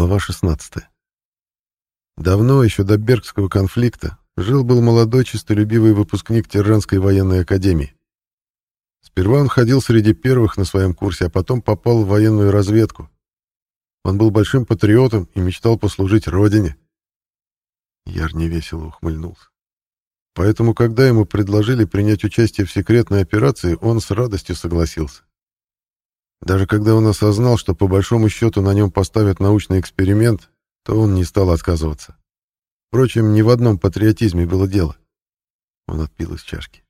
Глава 16. Давно, еще до Бергского конфликта, жил-был молодой честолюбивый выпускник Тирранской военной академии. Сперва он ходил среди первых на своем курсе, а потом попал в военную разведку. Он был большим патриотом и мечтал послужить родине. Яр невесело ухмыльнулся. Поэтому, когда ему предложили принять участие в секретной операции, он с радостью согласился. Даже когда он осознал, что по большому счету на нем поставят научный эксперимент, то он не стал отказываться. Впрочем, ни в одном патриотизме было дело. Он отпил из чашки.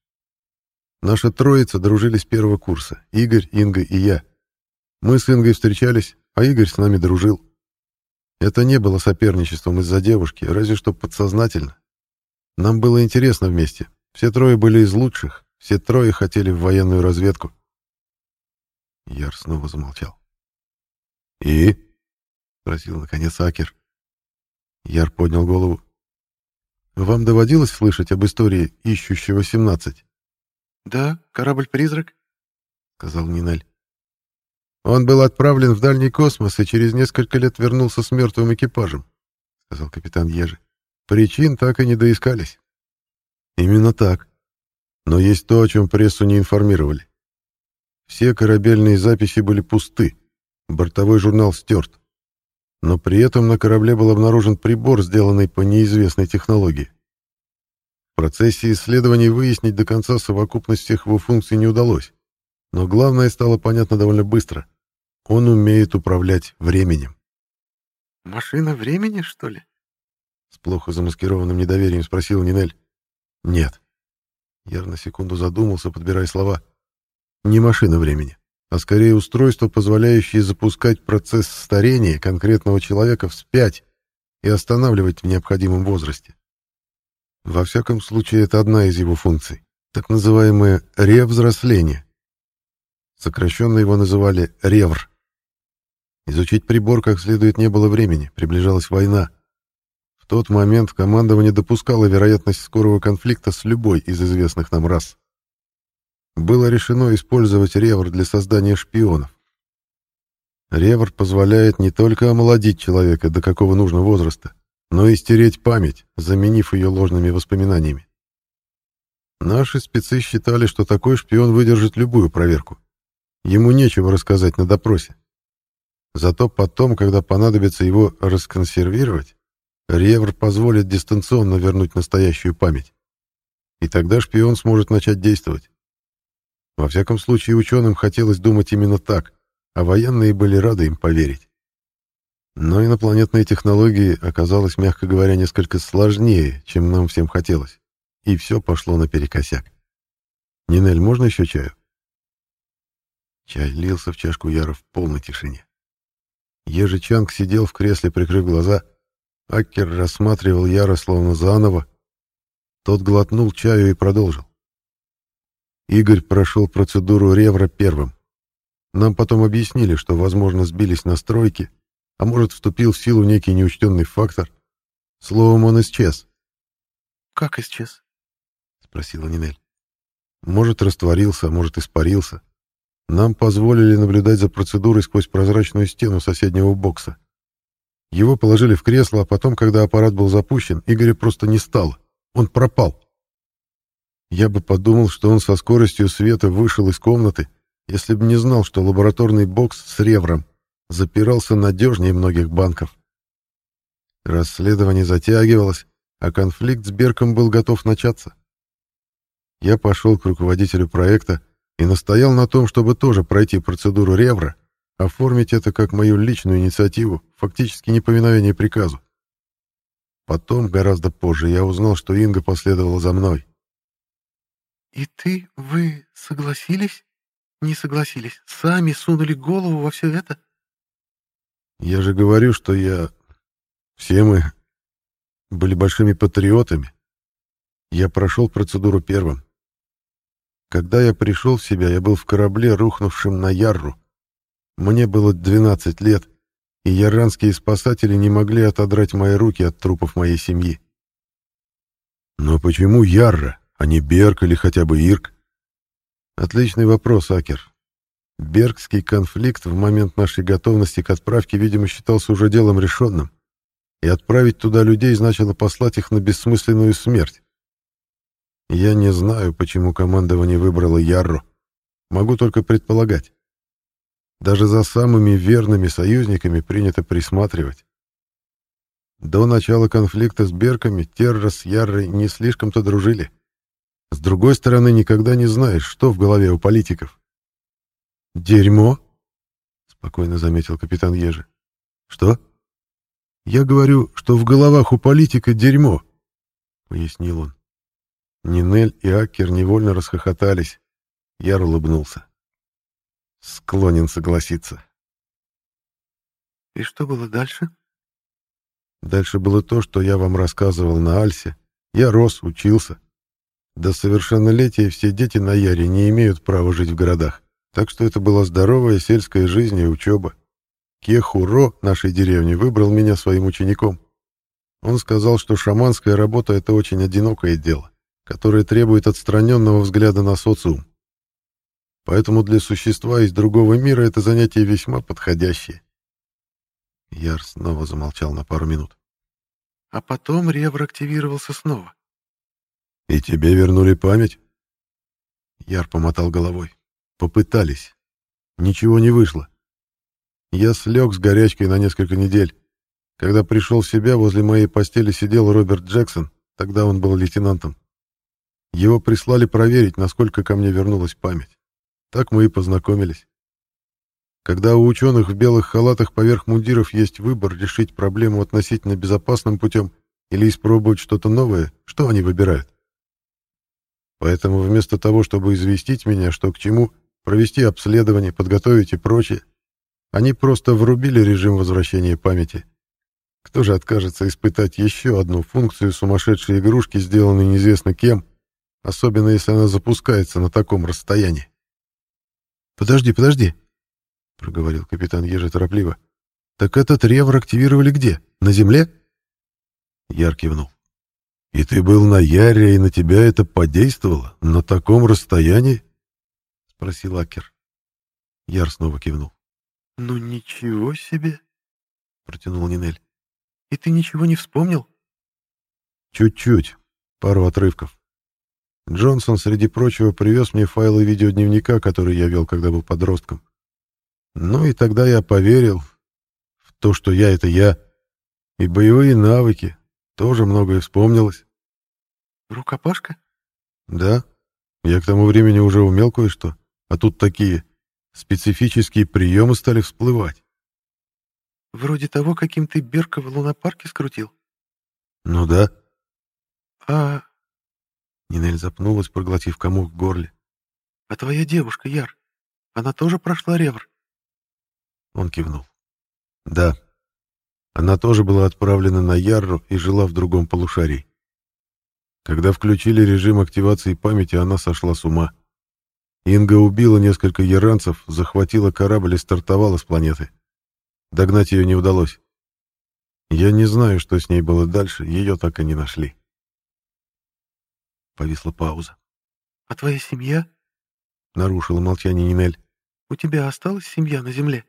Наша троица дружили с первого курса. Игорь, Инга и я. Мы с Ингой встречались, а Игорь с нами дружил. Это не было соперничеством из-за девушки, разве что подсознательно. Нам было интересно вместе. Все трое были из лучших, все трое хотели в военную разведку. Яр снова замолчал. «И?» — спросил, наконец, Акер. Яр поднял голову. «Вам доводилось слышать об истории ищущего 17?» «Да, корабль-призрак», — сказал Нинель. «Он был отправлен в дальний космос и через несколько лет вернулся с мертвым экипажем», — сказал капитан Ежи. «Причин так и не доискались». «Именно так. Но есть то, о чем прессу не информировали. Все корабельные записи были пусты, бортовой журнал стерт. Но при этом на корабле был обнаружен прибор, сделанный по неизвестной технологии. В процессе исследований выяснить до конца совокупность всех его функций не удалось. Но главное стало понятно довольно быстро. Он умеет управлять временем. «Машина времени, что ли?» С плохо замаскированным недоверием спросил Нинель. «Нет». Я на секунду задумался, подбирая слова. Не машина времени, а скорее устройство, позволяющее запускать процесс старения конкретного человека вспять и останавливать в необходимом возрасте. Во всяком случае, это одна из его функций, так называемое ревзросление. Сокращенно его называли ревр. Изучить прибор как следует не было времени, приближалась война. В тот момент командование допускало вероятность скорого конфликта с любой из известных нам рас было решено использовать ревр для создания шпионов. Ревр позволяет не только омолодить человека до какого нужно возраста, но и стереть память, заменив ее ложными воспоминаниями. Наши спецы считали, что такой шпион выдержит любую проверку. Ему нечего рассказать на допросе. Зато потом, когда понадобится его расконсервировать, Ревр позволит дистанционно вернуть настоящую память. И тогда шпион сможет начать действовать. Во всяком случае, ученым хотелось думать именно так, а военные были рады им поверить. Но инопланетные технологии оказалось, мягко говоря, несколько сложнее, чем нам всем хотелось. И все пошло наперекосяк. «Нинель, можно еще чаю?» Чай лился в чашку Яра в полной тишине. Ежичанг сидел в кресле, прикрыв глаза. Аккер рассматривал Яра словно заново. Тот глотнул чаю и продолжил. Игорь прошел процедуру Ревра первым. Нам потом объяснили, что, возможно, сбились настройки, а может, вступил в силу некий неучтенный фактор. Словом, он исчез. «Как исчез?» — спросила Нинель. «Может, растворился, может, испарился. Нам позволили наблюдать за процедурой сквозь прозрачную стену соседнего бокса. Его положили в кресло, а потом, когда аппарат был запущен, Игоря просто не стало. Он пропал. Я бы подумал, что он со скоростью света вышел из комнаты, если бы не знал, что лабораторный бокс с ревром запирался надежнее многих банков. Расследование затягивалось, а конфликт с Берком был готов начаться. Я пошел к руководителю проекта и настоял на том, чтобы тоже пройти процедуру ревра, оформить это как мою личную инициативу, фактически неповиновение приказу. Потом, гораздо позже, я узнал, что Инга последовала за мной. «И ты, вы согласились? Не согласились? Сами сунули голову во все это?» «Я же говорю, что я... Все мы были большими патриотами. Я прошел процедуру первым. Когда я пришел в себя, я был в корабле, рухнувшем на Ярру. Мне было 12 лет, и яранские спасатели не могли отодрать мои руки от трупов моей семьи. Но почему Ярра? А не Берг или хотя бы Ирк? Отличный вопрос, Акер. Бергский конфликт в момент нашей готовности к отправке, видимо, считался уже делом решенным, и отправить туда людей значило послать их на бессмысленную смерть. Я не знаю, почему командование выбрало Ярру. Могу только предполагать. Даже за самыми верными союзниками принято присматривать. До начала конфликта с Берками Терра с Яррой не слишком-то дружили. С другой стороны, никогда не знаешь, что в голове у политиков. «Дерьмо?» — спокойно заметил капитан Ежи. «Что?» «Я говорю, что в головах у политика дерьмо», — пояснил он. Нинель и Аккер невольно расхохотались. Яр улыбнулся. Склонен согласиться. «И что было дальше?» Дальше было то, что я вам рассказывал на Альсе. Я рос, учился. До совершеннолетия все дети на Яре не имеют права жить в городах. Так что это была здоровая сельская жизнь и учеба. Кехуро нашей деревни выбрал меня своим учеником. Он сказал, что шаманская работа — это очень одинокое дело, которое требует отстраненного взгляда на социум. Поэтому для существа из другого мира это занятие весьма подходящее. Яр снова замолчал на пару минут. А потом Ревр активировался снова. «И тебе вернули память?» Яр помотал головой. «Попытались. Ничего не вышло. Я слег с горячкой на несколько недель. Когда пришел в себя, возле моей постели сидел Роберт Джексон, тогда он был лейтенантом. Его прислали проверить, насколько ко мне вернулась память. Так мы и познакомились. Когда у ученых в белых халатах поверх мундиров есть выбор решить проблему относительно безопасным путем или испробовать что-то новое, что они выбирают? Поэтому вместо того, чтобы известить меня, что к чему, провести обследование, подготовить и прочее, они просто врубили режим возвращения памяти. Кто же откажется испытать еще одну функцию сумасшедшей игрушки, сделанной неизвестно кем, особенно если она запускается на таком расстоянии? «Подожди, подожди», — проговорил капитан Ежи торопливо. «Так этот ревр активировали где? На земле?» Яр кивнул. «И ты был на Яре, и на тебя это подействовало? На таком расстоянии?» — спросил Акер. Яр снова кивнул. «Ну ничего себе!» — протянул Нинель. «И ты ничего не вспомнил?» «Чуть-чуть. Пару отрывков. Джонсон, среди прочего, привез мне файлы видеодневника, который я вел, когда был подростком. Ну и тогда я поверил в то, что я — это я. И боевые навыки. Тоже многое вспомнилось. «Рукопашка?» «Да. Я к тому времени уже умел кое-что. А тут такие специфические приемы стали всплывать». «Вроде того, каким ты Берка в лунопарке скрутил?» «Ну да». «А Нинель запнулась, проглотив комок в горле. «А твоя девушка, Яр, она тоже прошла ревр?» Он кивнул. «Да. Она тоже была отправлена на Ярру и жила в другом полушарии. Когда включили режим активации памяти, она сошла с ума. Инга убила несколько яранцев, захватила корабль и стартовала с планеты. Догнать ее не удалось. Я не знаю, что с ней было дальше, ее так и не нашли. Повисла пауза. «А твоя семья?» — нарушила молчание Нинель. «У тебя осталась семья на земле?»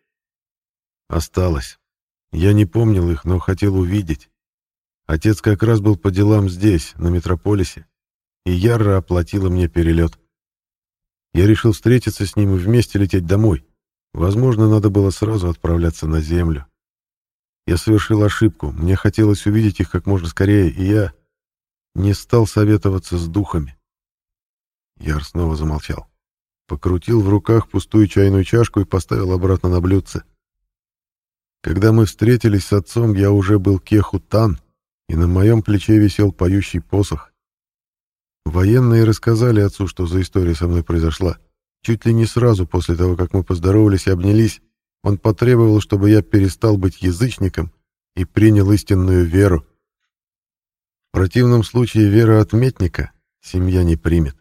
«Осталась. Я не помнил их, но хотел увидеть. Отец как раз был по делам здесь, на Метрополисе, и Ярра оплатила мне перелет. Я решил встретиться с ним и вместе лететь домой. Возможно, надо было сразу отправляться на Землю. Я совершил ошибку. Мне хотелось увидеть их как можно скорее, и я не стал советоваться с духами. Яр снова замолчал. Покрутил в руках пустую чайную чашку и поставил обратно на блюдце. Когда мы встретились с отцом, я уже был Кехутан, и на моем плече висел поющий посох. Военные рассказали отцу, что за история со мной произошла. Чуть ли не сразу после того, как мы поздоровались и обнялись, он потребовал, чтобы я перестал быть язычником и принял истинную веру. В противном случае вера отметника семья не примет.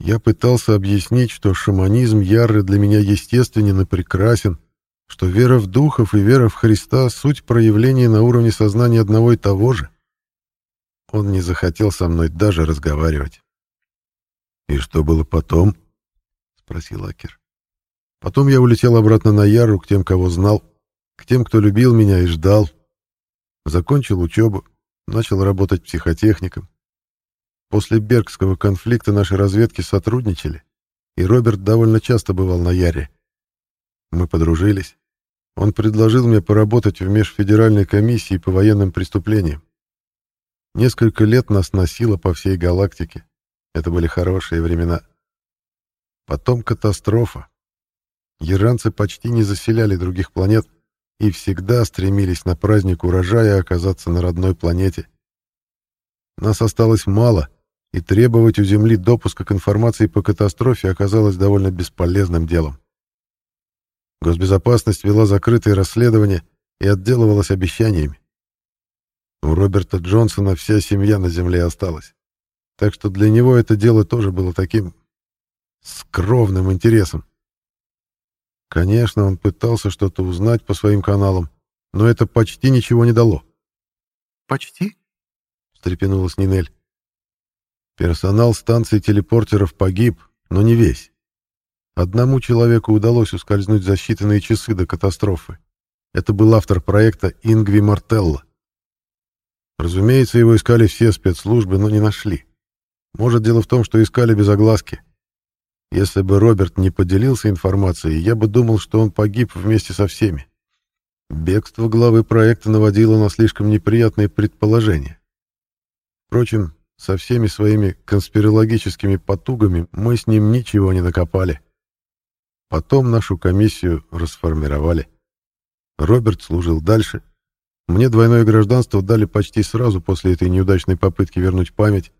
Я пытался объяснить, что шаманизм яры для меня естественен и прекрасен, что вера в духов и вера в Христа — суть проявления на уровне сознания одного и того же. Он не захотел со мной даже разговаривать. «И что было потом?» — спросил Акер. Потом я улетел обратно на Яру к тем, кого знал, к тем, кто любил меня и ждал. Закончил учебу, начал работать психотехником. После Бергского конфликта наши разведки сотрудничали, и Роберт довольно часто бывал на Яре. Мы подружились. Он предложил мне поработать в межфедеральной комиссии по военным преступлениям. Несколько лет нас носило по всей галактике. Это были хорошие времена. Потом катастрофа. Яранцы почти не заселяли других планет и всегда стремились на праздник урожая оказаться на родной планете. Нас осталось мало, и требовать у Земли допуска к информации по катастрофе оказалось довольно бесполезным делом. Госбезопасность вела закрытые расследования и отделывалась обещаниями. У Роберта Джонсона вся семья на земле осталась. Так что для него это дело тоже было таким скромным интересом. Конечно, он пытался что-то узнать по своим каналам, но это почти ничего не дало. «Почти?» — встрепенулась Нинель. Персонал станции телепортеров погиб, но не весь. Одному человеку удалось ускользнуть за считанные часы до катастрофы. Это был автор проекта Ингви Мартелло. Разумеется, его искали все спецслужбы, но не нашли. Может, дело в том, что искали без огласки. Если бы Роберт не поделился информацией, я бы думал, что он погиб вместе со всеми. Бегство главы проекта наводило на слишком неприятные предположения. Впрочем, со всеми своими конспирологическими потугами мы с ним ничего не накопали. Потом нашу комиссию расформировали. Роберт служил дальше. Мне двойное гражданство дали почти сразу после этой неудачной попытки вернуть память,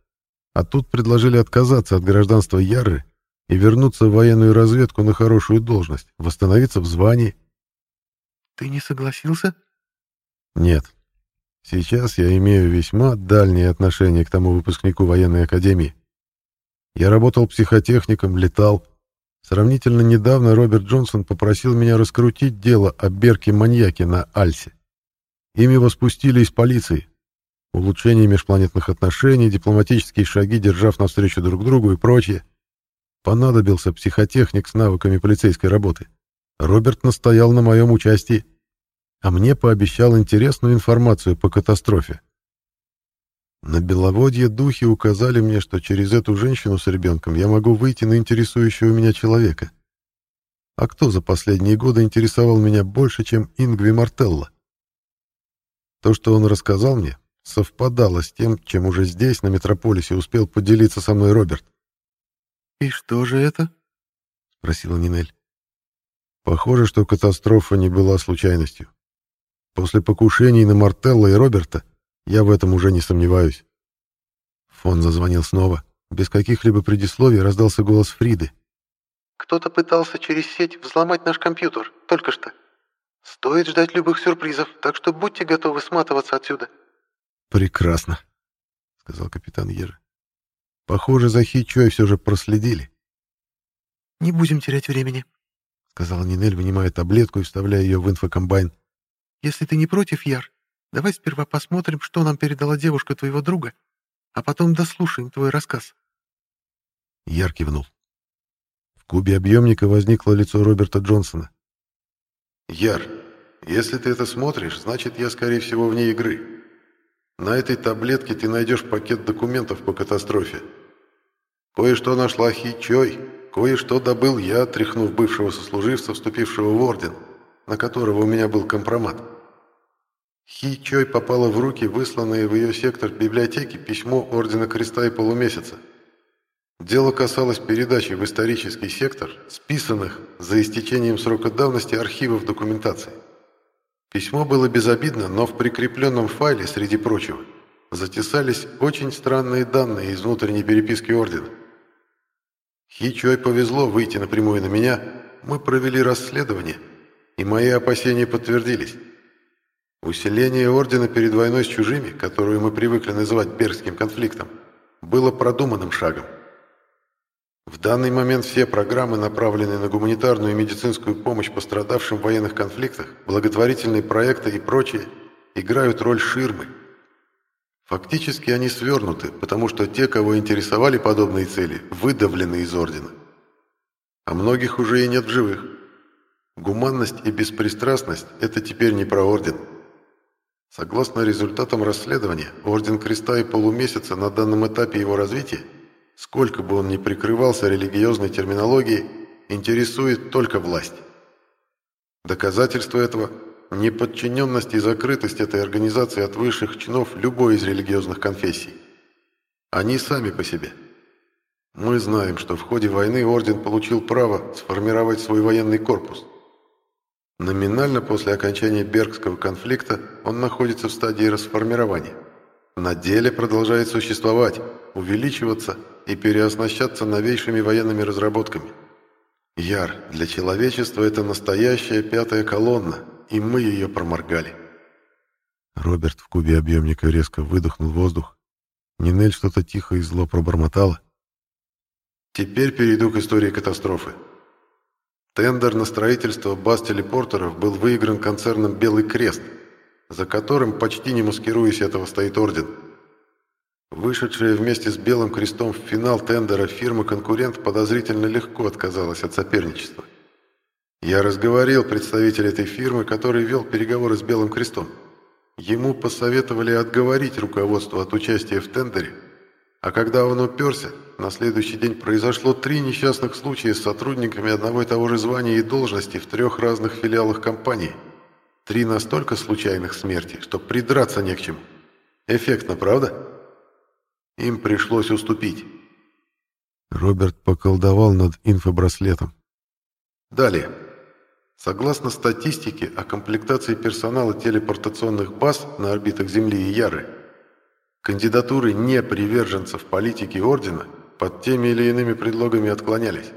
а тут предложили отказаться от гражданства Ярры и вернуться в военную разведку на хорошую должность, восстановиться в звании. «Ты не согласился?» «Нет. Сейчас я имею весьма дальние отношения к тому выпускнику военной академии. Я работал психотехником, летал, Сравнительно недавно Роберт Джонсон попросил меня раскрутить дело о Берке-маньяке на Альсе. Ими его спустили из полиции. Улучшение межпланетных отношений, дипломатические шаги, держав навстречу друг другу и прочее. Понадобился психотехник с навыками полицейской работы. Роберт настоял на моем участии, а мне пообещал интересную информацию по катастрофе. На Беловодье духи указали мне, что через эту женщину с ребенком я могу выйти на интересующего меня человека. А кто за последние годы интересовал меня больше, чем Ингви Мартелло? То, что он рассказал мне, совпадало с тем, чем уже здесь, на Метрополисе, успел поделиться со мной Роберт. «И что же это?» — спросила Нинель. Похоже, что катастрофа не была случайностью. После покушений на Мартелло и Роберта я в этом уже не сомневаюсь. Фон зазвонил снова. Без каких-либо предисловий раздался голос Фриды. «Кто-то пытался через сеть взломать наш компьютер, только что. Стоит ждать любых сюрпризов, так что будьте готовы сматываться отсюда». «Прекрасно», — сказал капитан Ера. «Похоже, за Хичой все же проследили». «Не будем терять времени», — сказала Нинель, вынимая таблетку и вставляя ее в инфокомбайн. «Если ты не против, Яр, Давай сперва посмотрим, что нам передала девушка твоего друга, а потом дослушаем твой рассказ. Яр кивнул. В кубе объемника возникло лицо Роберта Джонсона. «Яр, если ты это смотришь, значит, я, скорее всего, вне игры. На этой таблетке ты найдешь пакет документов по катастрофе. Кое-что нашла Хичой, кое-что добыл я, тряхнув бывшего сослуживца, вступившего в орден, на которого у меня был компромат. Хи Чой попала в руки высланное в ее сектор библиотеки письмо Ордена Креста и Полумесяца. Дело касалось передачи в исторический сектор списанных за истечением срока давности архивов документации. Письмо было безобидно, но в прикрепленном файле, среди прочего, затесались очень странные данные из внутренней переписки Ордена. Хи Чой повезло выйти напрямую на меня, мы провели расследование, и мои опасения подтвердились. Усиление Ордена перед войной с чужими, которую мы привыкли называть Бергским конфликтом, было продуманным шагом. В данный момент все программы, направленные на гуманитарную и медицинскую помощь пострадавшим в военных конфликтах, благотворительные проекты и прочее, играют роль ширмы. Фактически они свернуты, потому что те, кого интересовали подобные цели, выдавлены из Ордена. А многих уже и нет в живых. Гуманность и беспристрастность – это теперь не про орден. Согласно результатам расследования, Орден Креста и Полумесяца на данном этапе его развития, сколько бы он ни прикрывался религиозной терминологией, интересует только власть. Доказательство этого – неподчиненность и закрытость этой организации от высших чинов любой из религиозных конфессий. Они сами по себе. Мы знаем, что в ходе войны Орден получил право сформировать свой военный корпус – Номинально после окончания Бергского конфликта он находится в стадии расформирования. На деле продолжает существовать, увеличиваться и переоснащаться новейшими военными разработками. Яр, для человечества это настоящая пятая колонна, и мы ее проморгали. Роберт в кубе объемника резко выдохнул воздух. Нинель что-то тихо и зло пробормотала. Теперь перейду к истории катастрофы. Тендер на строительство баз телепортеров был выигран концерном «Белый крест», за которым, почти не маскируясь этого, стоит орден. Вышедшая вместе с «Белым крестом» в финал тендера фирма-конкурент подозрительно легко отказалась от соперничества. Я разговорил представителя этой фирмы, который вел переговоры с «Белым крестом». Ему посоветовали отговорить руководство от участия в тендере, а когда он уперся, на следующий день произошло три несчастных случая с сотрудниками одного и того же звания и должности в трех разных филиалах компании. Три настолько случайных смерти, что придраться не к чему. Эффектно, правда? Им пришлось уступить. Роберт поколдовал над инфобраслетом. Далее. Согласно статистике о комплектации персонала телепортационных баз на орбитах Земли и Яры, кандидатуры не приверженцев политики Ордена – под теми или иными предлогами отклонялись.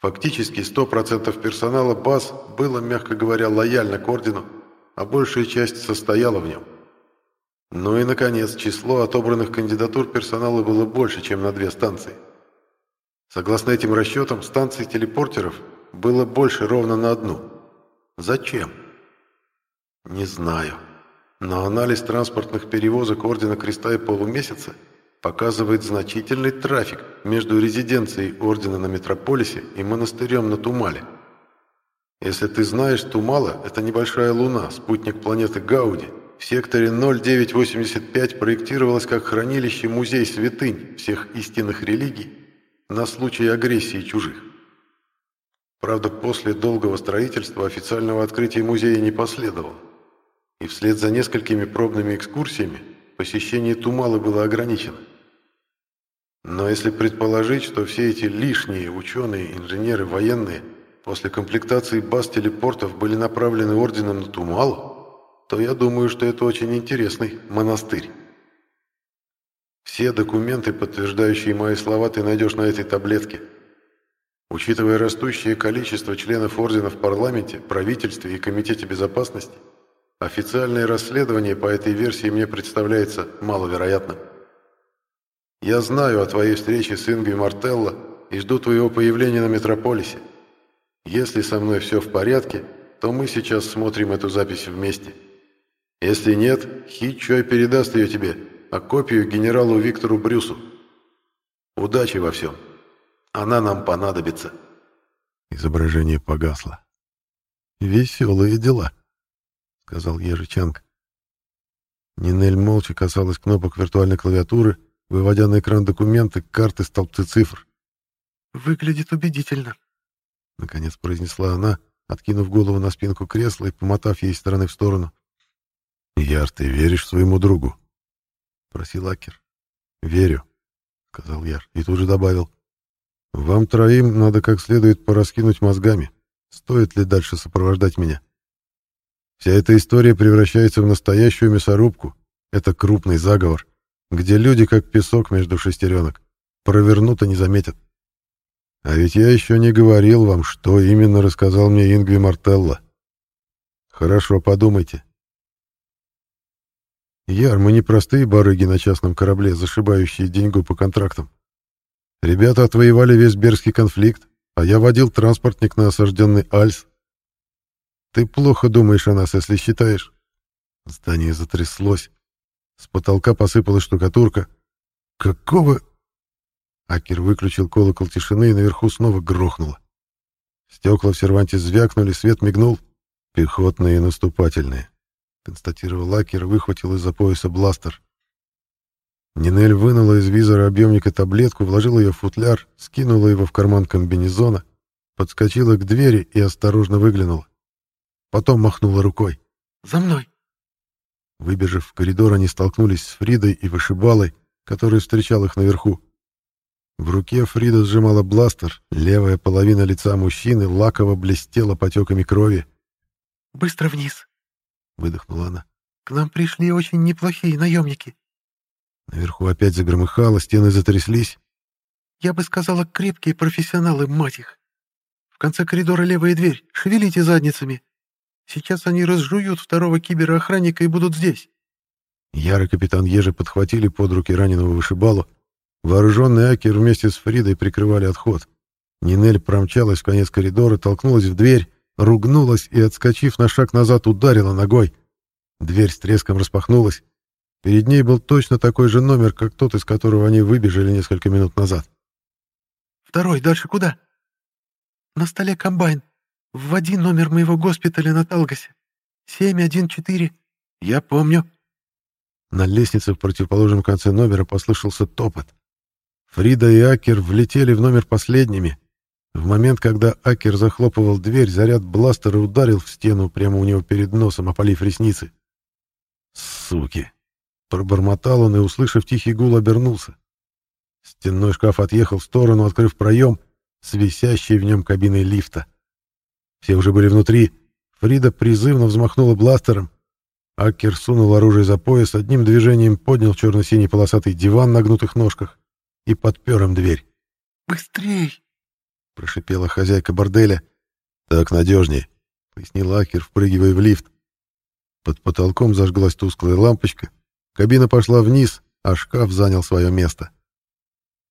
Фактически 100% персонала баз было, мягко говоря, лояльно к ордену, а большая часть состояла в нем. Ну и, наконец, число отобранных кандидатур персонала было больше, чем на две станции. Согласно этим расчетам, станций телепортеров было больше ровно на одну. Зачем? Не знаю. Но анализ транспортных перевозок Ордена Креста и Полумесяца – показывает значительный трафик между резиденцией Ордена на Метрополисе и монастырем на Тумале. Если ты знаешь, Тумала – это небольшая луна, спутник планеты Гауди. В секторе 0985 проектировалась как хранилище-музей святынь всех истинных религий на случай агрессии чужих. Правда, после долгого строительства официального открытия музея не последовало. И вслед за несколькими пробными экскурсиями посещение Тумалы было ограничено. Но если предположить, что все эти лишние ученые, инженеры, военные после комплектации баз телепортов были направлены орденом на Тумалу, то я думаю, что это очень интересный монастырь. Все документы, подтверждающие мои слова, ты найдешь на этой таблетке. Учитывая растущее количество членов ордена в парламенте, правительстве и комитете безопасности, официальное расследование по этой версии мне представляется маловероятным. Я знаю о твоей встрече с Ингви Мартелло и жду твоего появления на Метрополисе. Если со мной все в порядке, то мы сейчас смотрим эту запись вместе. Если нет, Хи Чой передаст ее тебе, а копию генералу Виктору Брюсу. Удачи во всем. Она нам понадобится». Изображение погасло. «Веселые дела», — сказал Ежичанг. Нинель молча касалась кнопок виртуальной клавиатуры, выводя на экран документы, карты, столбцы цифр. «Выглядит убедительно», — наконец произнесла она, откинув голову на спинку кресла и помотав ей стороны в сторону. «Яр, ты веришь своему другу?» — просил Акер. «Верю», — сказал Яр, и тут же добавил. «Вам троим надо как следует пораскинуть мозгами. Стоит ли дальше сопровождать меня? Вся эта история превращается в настоящую мясорубку. Это крупный заговор где люди, как песок между шестеренок, провернут и не заметят. А ведь я еще не говорил вам, что именно рассказал мне Ингви Мартелло. Хорошо, подумайте. Яр, мы не простые барыги на частном корабле, зашибающие деньгу по контрактам. Ребята отвоевали весь Берский конфликт, а я водил транспортник на осажденный Альс. Ты плохо думаешь о нас, если считаешь. Здание затряслось, с потолка посыпалась штукатурка. «Какого...» Акер выключил колокол тишины, и наверху снова грохнуло. Стекла в серванте звякнули, свет мигнул. «Пехотные и наступательные», — констатировал Лакер, выхватил из-за пояса бластер. Нинель вынула из визора объемника таблетку, вложила ее в футляр, скинула его в карман комбинезона, подскочила к двери и осторожно выглянула. Потом махнула рукой. «За мной!» Выбежав в коридор, они столкнулись с Фридой и Вышибалой, который встречал их наверху. В руке Фрида сжимала бластер, левая половина лица мужчины лаково блестела потеками крови. «Быстро вниз!» — выдохнула она. «К нам пришли очень неплохие наемники». Наверху опять загромыхало, стены затряслись. «Я бы сказала, крепкие профессионалы, мать их! В конце коридора левая дверь, шевелите задницами. Сейчас они разжуют второго киберохранника и будут здесь». Яр и капитан Ежи подхватили под руки раненого вышибалу. Вооруженный Акер вместе с Фридой прикрывали отход. Нинель промчалась в конец коридора, толкнулась в дверь, ругнулась и, отскочив на шаг назад, ударила ногой. Дверь с треском распахнулась. Перед ней был точно такой же номер, как тот, из которого они выбежали несколько минут назад. «Второй, дальше куда?» «На столе комбайн. Вводи номер моего госпиталя на Талгасе. 714. Я помню». На лестнице в противоположном конце номера послышался топот. Фрида и Акер влетели в номер последними. В момент, когда Акер захлопывал дверь, заряд бластера ударил в стену прямо у него перед носом, опалив ресницы. «Суки!» Пробормотал он и, услышав тихий гул, обернулся. Стенной шкаф отъехал в сторону, открыв проем с висящей в нем кабиной лифта. Все уже были внутри. Фрида призывно взмахнула бластером. Акер сунул оружие за пояс, одним движением поднял черно-синий полосатый диван на гнутых ножках и подпер им дверь. «Быстрей!» — прошипела хозяйка борделя. «Так надежней», — пояснил Акер, впрыгивая в лифт. Под потолком зажглась тусклая лампочка, Кабина пошла вниз, а шкаф занял свое место.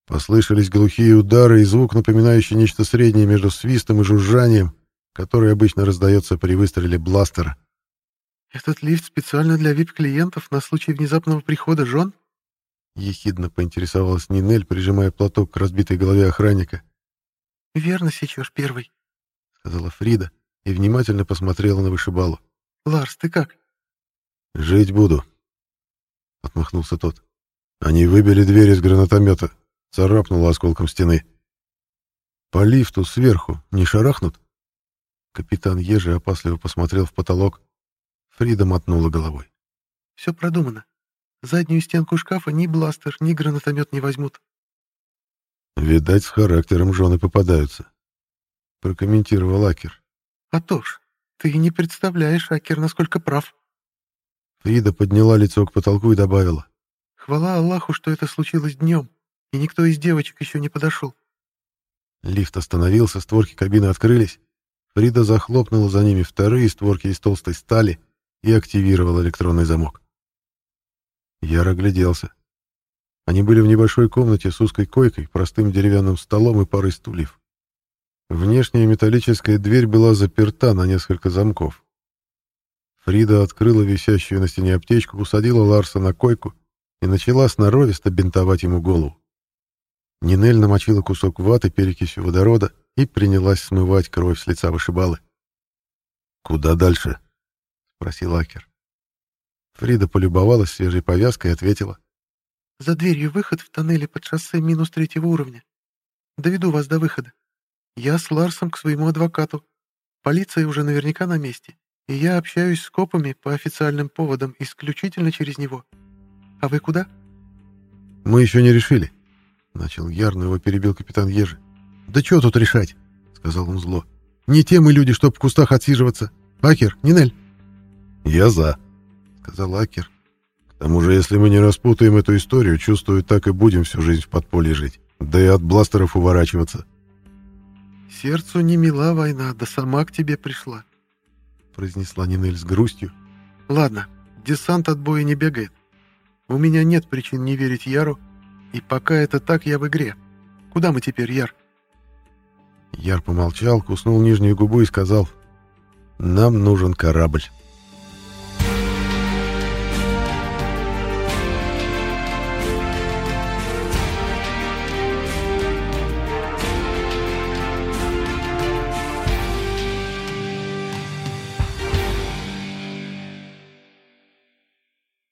Послышались глухие удары и звук, напоминающий нечто среднее между свистом и жужжанием, который обычно раздается при выстреле бластера. «Этот лифт специально для вип-клиентов на случай внезапного прихода жен?» Ехидно поинтересовалась Нинель, прижимая платок к разбитой голове охранника. «Верно сечешь первый», — сказала Фрида и внимательно посмотрела на вышибалу. «Ларс, ты как?» «Жить буду», — отмахнулся тот. «Они выбили дверь из гранатомета, царапнуло осколком стены. По лифту сверху не шарахнут?» Капитан Ежи опасливо посмотрел в потолок. Фрида мотнула головой. «Все продумано. Заднюю стенку шкафа ни бластер, ни гранатомет не возьмут». «Видать, с характером жены попадаются», — прокомментировал Акер. «А то ж, ты не представляешь, Акер, насколько прав». Фрида подняла лицо к потолку и добавила. «Хвала Аллаху, что это случилось днем, и никто из девочек еще не подошел». Лифт остановился, створки кабины открылись. Фрида захлопнула за ними вторые створки из толстой стали и активировала электронный замок. Я огляделся. Они были в небольшой комнате с узкой койкой, простым деревянным столом и парой стульев. Внешняя металлическая дверь была заперта на несколько замков. Фрида открыла висящую на стене аптечку, усадила Ларса на койку и начала сноровисто бинтовать ему голову. Нинель намочила кусок ваты перекисью водорода и принялась смывать кровь с лица вышибалы. «Куда дальше?» — спросил Акер. Фрида полюбовалась свежей повязкой и ответила. «За дверью выход в тоннеле под шоссе минус третьего уровня. Доведу вас до выхода. Я с Ларсом к своему адвокату. Полиция уже наверняка на месте и я общаюсь с копами по официальным поводам исключительно через него. А вы куда?» «Мы еще не решили», — начал Ярно, его перебил капитан Ежи. «Да что тут решать?» — сказал он зло. «Не те мы люди, чтоб в кустах отсиживаться. Акер, Нинель?» «Я за», — сказал Акер. «К тому же, если мы не распутаем эту историю, чувствую, так и будем всю жизнь в подполье жить. Да и от бластеров уворачиваться». «Сердцу не мила война, да сама к тебе пришла», произнесла Нинель с грустью. «Ладно, десант от боя не бегает. У меня нет причин не верить Яру, и пока это так, я в игре. Куда мы теперь, Яр?» Яр помолчал, куснул нижнюю губу и сказал, «Нам нужен корабль».